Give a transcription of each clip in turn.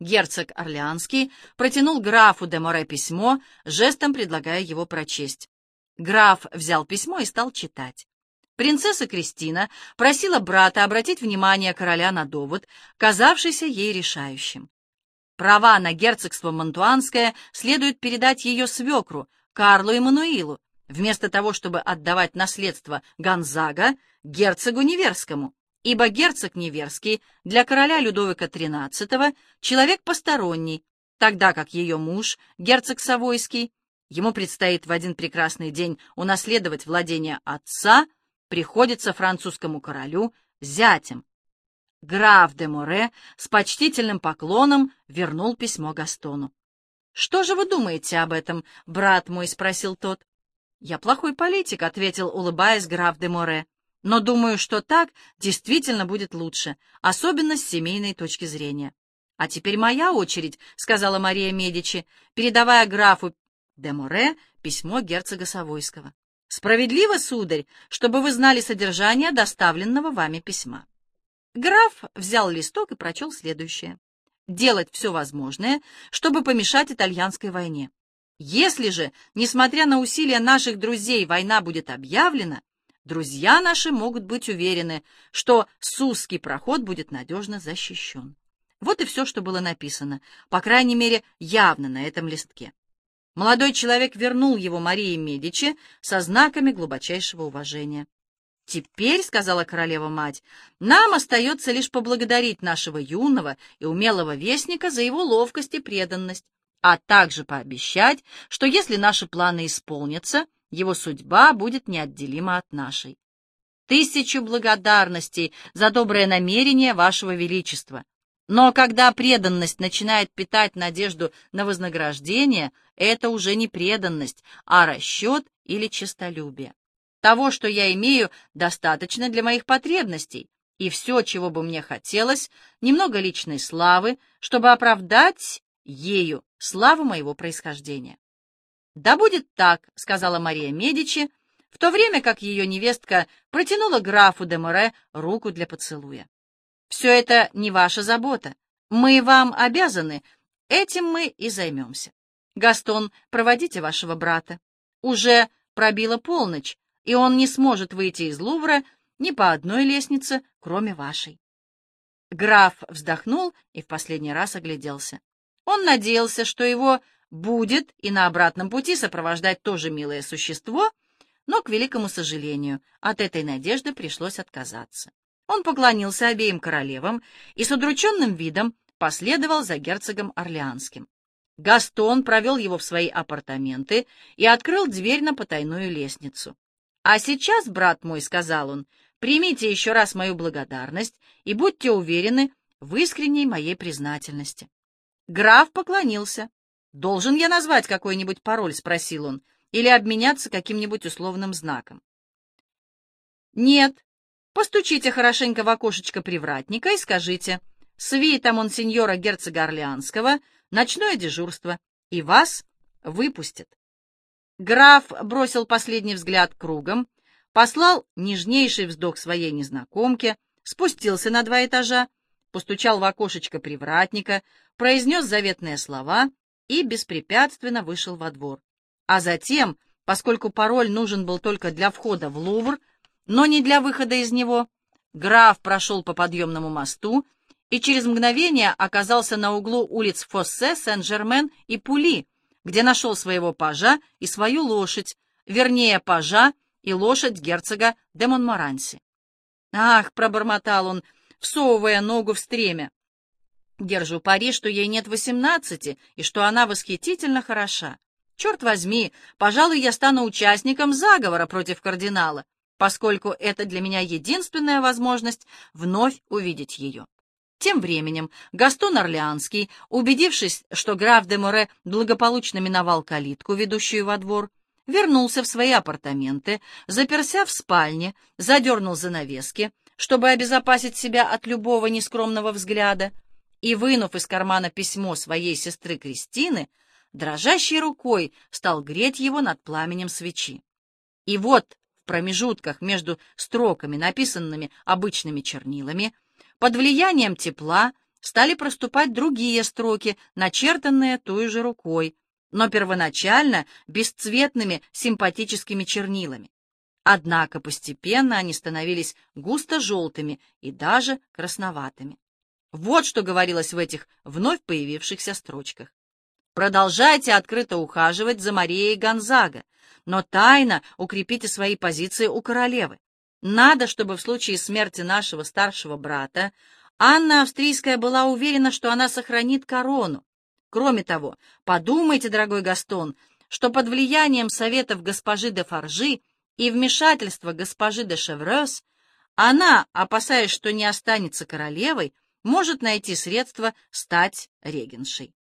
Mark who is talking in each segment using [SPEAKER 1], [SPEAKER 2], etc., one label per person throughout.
[SPEAKER 1] Герцог Орлеанский протянул графу де Море письмо, жестом предлагая его прочесть. Граф взял письмо и стал читать. Принцесса Кристина просила брата обратить внимание короля на довод, казавшийся ей решающим. Права на герцогство Монтуанское следует передать ее свекру, Карлу Эммануилу, вместо того, чтобы отдавать наследство Гонзага герцогу Неверскому, ибо герцог Неверский для короля Людовика XIII человек посторонний, тогда как ее муж, герцог Савойский, ему предстоит в один прекрасный день унаследовать владение отца, приходится французскому королю зятем. Граф де Море с почтительным поклоном вернул письмо Гастону. «Что же вы думаете об этом, брат мой?» — спросил тот. «Я плохой политик», — ответил, улыбаясь граф де Море. «Но думаю, что так действительно будет лучше, особенно с семейной точки зрения». «А теперь моя очередь», — сказала Мария Медичи, передавая графу де Море письмо герцога Савойского. «Справедливо, сударь, чтобы вы знали содержание доставленного вами письма». Граф взял листок и прочел следующее. «Делать все возможное, чтобы помешать итальянской войне. Если же, несмотря на усилия наших друзей, война будет объявлена, друзья наши могут быть уверены, что Сузский проход будет надежно защищен. Вот и все, что было написано, по крайней мере, явно на этом листке. Молодой человек вернул его Марии Медичи со знаками глубочайшего уважения. «Теперь, — сказала королева-мать, — нам остается лишь поблагодарить нашего юного и умелого вестника за его ловкость и преданность, а также пообещать, что если наши планы исполнятся, его судьба будет неотделима от нашей. Тысячу благодарностей за доброе намерение Вашего Величества. Но когда преданность начинает питать надежду на вознаграждение, это уже не преданность, а расчет или честолюбие. Того, что я имею, достаточно для моих потребностей, и все, чего бы мне хотелось, немного личной славы, чтобы оправдать ею славу моего происхождения. «Да будет так», — сказала Мария Медичи, в то время как ее невестка протянула графу де Море руку для поцелуя. «Все это не ваша забота. Мы вам обязаны. Этим мы и займемся. Гастон, проводите вашего брата. Уже пробила полночь, и он не сможет выйти из Лувра ни по одной лестнице, кроме вашей». Граф вздохнул и в последний раз огляделся. Он надеялся, что его будет и на обратном пути сопровождать тоже милое существо, но, к великому сожалению, от этой надежды пришлось отказаться. Он поклонился обеим королевам и с удрученным видом последовал за герцогом Орлеанским. Гастон провел его в свои апартаменты и открыл дверь на потайную лестницу. «А сейчас, брат мой, — сказал он, — примите еще раз мою благодарность и будьте уверены в искренней моей признательности. Граф поклонился. «Должен я назвать какой-нибудь пароль?» — спросил он. «Или обменяться каким-нибудь условным знаком?» «Нет. Постучите хорошенько в окошечко привратника и скажите. Свита монсеньора герцога Орлеанского, ночное дежурство, и вас выпустят». Граф бросил последний взгляд кругом, послал нежнейший вздох своей незнакомке, спустился на два этажа, постучал в окошечко привратника, произнес заветные слова и беспрепятственно вышел во двор. А затем, поскольку пароль нужен был только для входа в Лувр, но не для выхода из него, граф прошел по подъемному мосту и через мгновение оказался на углу улиц Фоссе, Сен-Жермен и Пули, где нашел своего пажа и свою лошадь, вернее, пажа и лошадь герцога де Монморанси. «Ах!» — пробормотал он, всовывая ногу в стремя. Держу пари, что ей нет восемнадцати, и что она восхитительно хороша. Черт возьми, пожалуй, я стану участником заговора против кардинала, поскольку это для меня единственная возможность вновь увидеть ее. Тем временем Гастон Орлеанский, убедившись, что граф де Море благополучно миновал калитку, ведущую во двор, вернулся в свои апартаменты, заперся в спальне, задернул занавески, чтобы обезопасить себя от любого нескромного взгляда, и, вынув из кармана письмо своей сестры Кристины, дрожащей рукой стал греть его над пламенем свечи. И вот в промежутках между строками, написанными обычными чернилами, под влиянием тепла стали проступать другие строки, начертанные той же рукой, но первоначально бесцветными симпатическими чернилами. Однако постепенно они становились густо-желтыми и даже красноватыми. Вот что говорилось в этих вновь появившихся строчках. Продолжайте открыто ухаживать за Марией Гонзага, но тайно укрепите свои позиции у королевы. Надо, чтобы в случае смерти нашего старшего брата Анна Австрийская была уверена, что она сохранит корону. Кроме того, подумайте, дорогой Гастон, что под влиянием советов госпожи де Фаржи и вмешательства госпожи де Шеврёс она, опасаясь, что не останется королевой, может найти средства стать регеншей.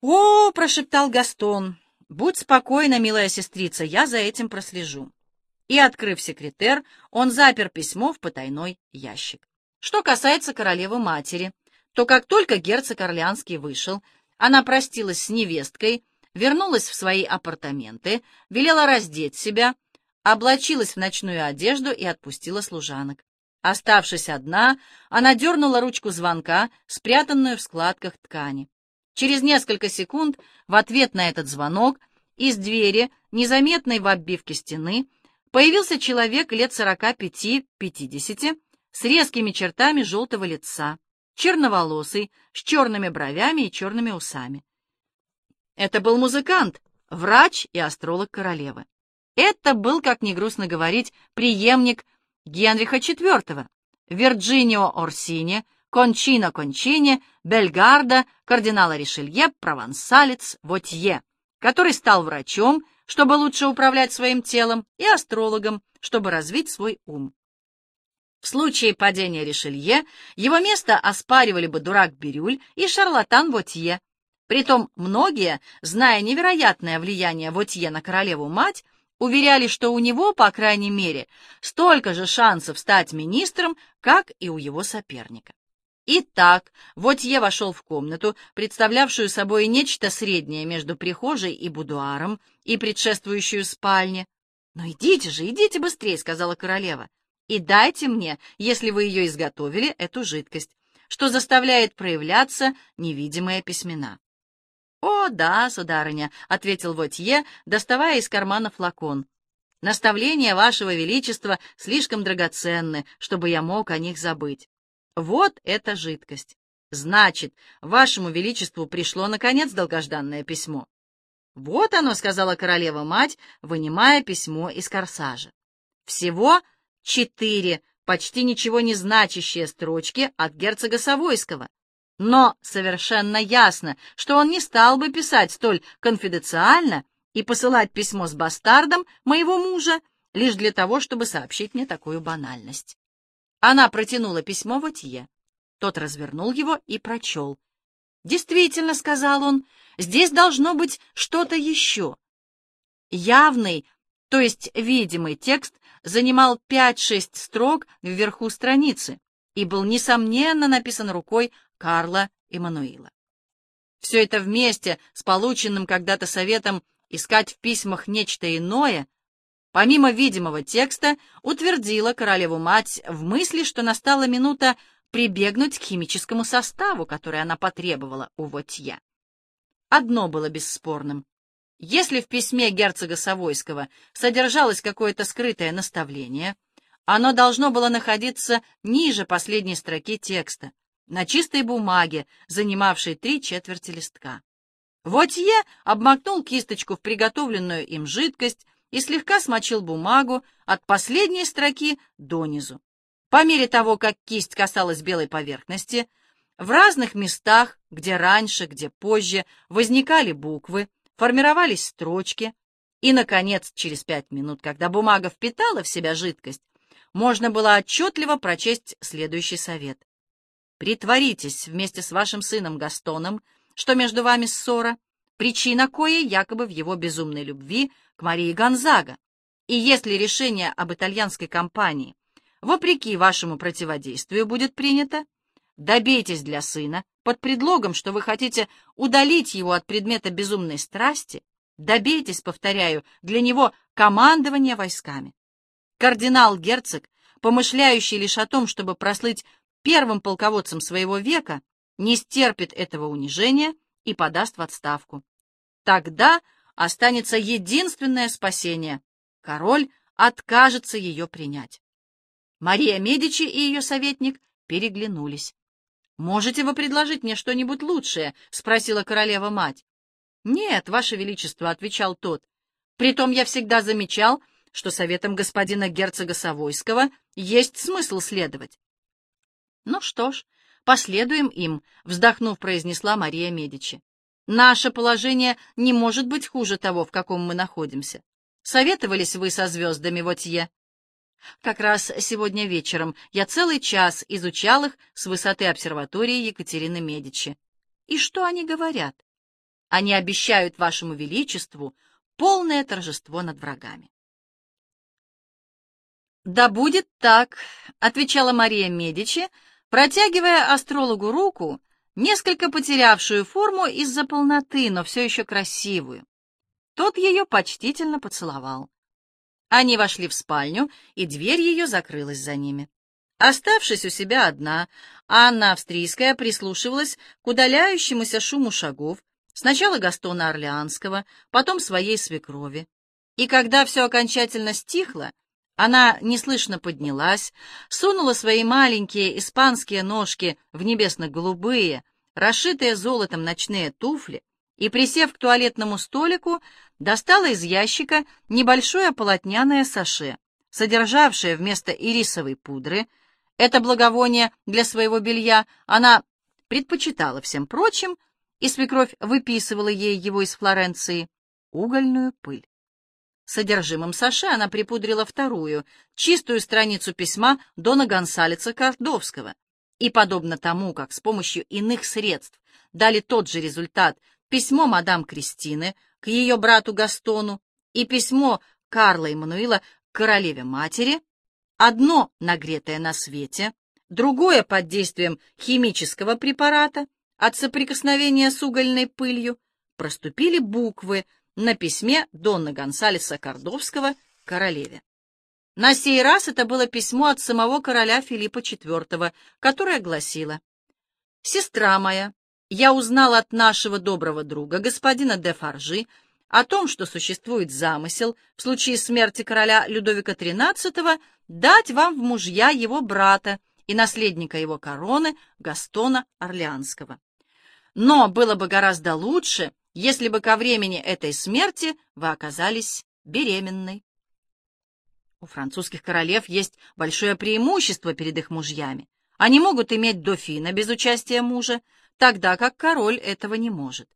[SPEAKER 1] «О!» — прошептал Гастон. «Будь спокойна, милая сестрица, я за этим прослежу». И, открыв секретер, он запер письмо в потайной ящик. Что касается королевы-матери, то как только герцог Орлеанский вышел, она простилась с невесткой, вернулась в свои апартаменты, велела раздеть себя, облачилась в ночную одежду и отпустила служанок. Оставшись одна, она дернула ручку звонка, спрятанную в складках ткани. Через несколько секунд в ответ на этот звонок из двери, незаметной в оббивке стены, появился человек лет сорока пяти-пятидесяти с резкими чертами желтого лица, черноволосый, с черными бровями и черными усами. Это был музыкант, врач и астролог королевы. Это был, как ни грустно говорить, преемник Генриха IV, Вирджинио Орсини, Кончино Кончини, Бельгарда, кардинала Ришелье, провансалец Вотье, который стал врачом, чтобы лучше управлять своим телом, и астрологом, чтобы развить свой ум. В случае падения Ришелье его место оспаривали бы дурак Бирюль и шарлатан Вотье. Притом многие, зная невероятное влияние Вотье на королеву-мать, уверяли, что у него, по крайней мере, столько же шансов стать министром, как и у его соперника. Итак, Вотье вошел в комнату, представлявшую собой нечто среднее между прихожей и будуаром, и предшествующую спальне. «Ну идите же, идите быстрее», — сказала королева, — «и дайте мне, если вы ее изготовили, эту жидкость, что заставляет проявляться невидимые письмена». «О, да, сударыня», — ответил Вотье, доставая из кармана флакон. «Наставления вашего величества слишком драгоценны, чтобы я мог о них забыть. Вот эта жидкость. Значит, вашему величеству пришло, наконец, долгожданное письмо. Вот оно, — сказала королева-мать, вынимая письмо из корсажа. Всего четыре почти ничего не значащие строчки от герцога Савойского. Но совершенно ясно, что он не стал бы писать столь конфиденциально и посылать письмо с бастардом моего мужа лишь для того, чтобы сообщить мне такую банальность. Она протянула письмо Вотье. Тот развернул его и прочел. «Действительно», — сказал он, — «здесь должно быть что-то еще». Явный, то есть видимый текст занимал пять-шесть строк вверху страницы и был, несомненно, написан рукой Карла Эммануила. Все это вместе с полученным когда-то советом искать в письмах нечто иное — помимо видимого текста, утвердила королеву-мать в мысли, что настала минута прибегнуть к химическому составу, который она потребовала у Вотья. Одно было бесспорным. Если в письме герцога Савойского содержалось какое-то скрытое наставление, оно должно было находиться ниже последней строки текста, на чистой бумаге, занимавшей три четверти листка. Вотье обмакнул кисточку в приготовленную им жидкость, и слегка смочил бумагу от последней строки донизу. По мере того, как кисть касалась белой поверхности, в разных местах, где раньше, где позже, возникали буквы, формировались строчки, и, наконец, через пять минут, когда бумага впитала в себя жидкость, можно было отчетливо прочесть следующий совет. «Притворитесь вместе с вашим сыном Гастоном, что между вами ссора, причина коей якобы в его безумной любви к Марии Гонзага. И если решение об итальянской кампании, вопреки вашему противодействию, будет принято, добейтесь для сына под предлогом, что вы хотите удалить его от предмета безумной страсти, добейтесь, повторяю, для него командования войсками. Кардинал-герцог, помышляющий лишь о том, чтобы прослыть первым полководцем своего века, не стерпит этого унижения и подаст в отставку. Тогда останется единственное спасение — король откажется ее принять. Мария Медичи и ее советник переглянулись. «Можете вы предложить мне что-нибудь лучшее?» — спросила королева-мать. «Нет, ваше величество», — отвечал тот. «Притом я всегда замечал, что советом господина герцога Савойского есть смысл следовать». «Ну что ж, последуем им», — вздохнув, произнесла Мария Медичи. «Наше положение не может быть хуже того, в каком мы находимся. Советовались вы со звездами, Вотье?» Как раз сегодня вечером я целый час изучал их с высоты обсерватории Екатерины Медичи. И что они говорят? Они обещают вашему величеству полное торжество над врагами. «Да будет так», — отвечала Мария Медичи, протягивая астрологу руку, несколько потерявшую форму из-за полноты, но все еще красивую. Тот ее почтительно поцеловал. Они вошли в спальню, и дверь ее закрылась за ними. Оставшись у себя одна, Анна Австрийская прислушивалась к удаляющемуся шуму шагов, сначала Гастона Орлеанского, потом своей свекрови. И когда все окончательно стихло, она неслышно поднялась, сунула свои маленькие испанские ножки в небесно-голубые, расшитые золотом ночные туфли, и, присев к туалетному столику, достала из ящика небольшое полотняное саше, содержавшее вместо ирисовой пудры. Это благовоние для своего белья она предпочитала всем прочим, и свекровь выписывала ей его из Флоренции, угольную пыль. Содержимым саше она припудрила вторую, чистую страницу письма Дона Гонсалеца Кордовского, и, подобно тому, как с помощью иных средств дали тот же результат письмо мадам Кристины к ее брату Гастону и письмо Карла Эммануила к королеве-матери, одно нагретое на свете, другое под действием химического препарата, от соприкосновения с угольной пылью, проступили буквы на письме Донна Гонсалеса Кордовского королеве. На сей раз это было письмо от самого короля Филиппа IV, которое гласило «Сестра моя, я узнал от нашего доброго друга, господина де Фаржи, о том, что существует замысел в случае смерти короля Людовика XIII дать вам в мужья его брата и наследника его короны Гастона Орлеанского. Но было бы гораздо лучше, если бы ко времени этой смерти вы оказались беременной. У французских королев есть большое преимущество перед их мужьями. Они могут иметь дофина без участия мужа, тогда как король этого не может.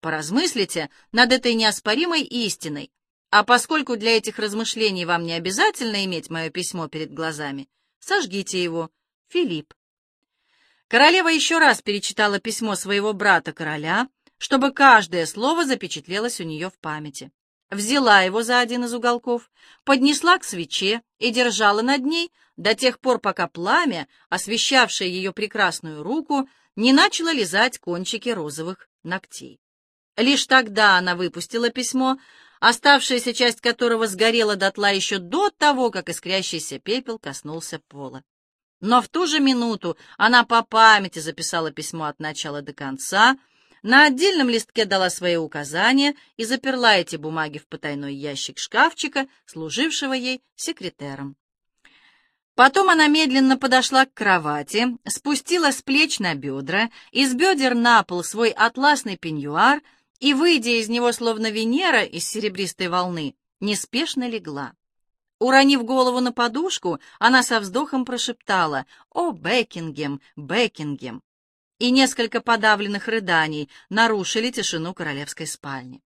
[SPEAKER 1] Поразмыслите над этой неоспоримой истиной, а поскольку для этих размышлений вам не обязательно иметь мое письмо перед глазами, сожгите его. Филипп. Королева еще раз перечитала письмо своего брата-короля, чтобы каждое слово запечатлелось у нее в памяти. Взяла его за один из уголков, поднесла к свече и держала над ней до тех пор, пока пламя, освещавшее ее прекрасную руку, не начала лизать кончики розовых ногтей. Лишь тогда она выпустила письмо, оставшаяся часть которого сгорела дотла еще до того, как искрящийся пепел коснулся пола. Но в ту же минуту она по памяти записала письмо от начала до конца, на отдельном листке дала свои указания и заперла эти бумаги в потайной ящик шкафчика, служившего ей секретером. Потом она медленно подошла к кровати, спустила с плеч на бедра, из бедер на пол свой атласный пеньюар и, выйдя из него словно Венера из серебристой волны, неспешно легла. Уронив голову на подушку, она со вздохом прошептала «О, Бекингем, Бекингем!» И несколько подавленных рыданий нарушили тишину королевской спальни.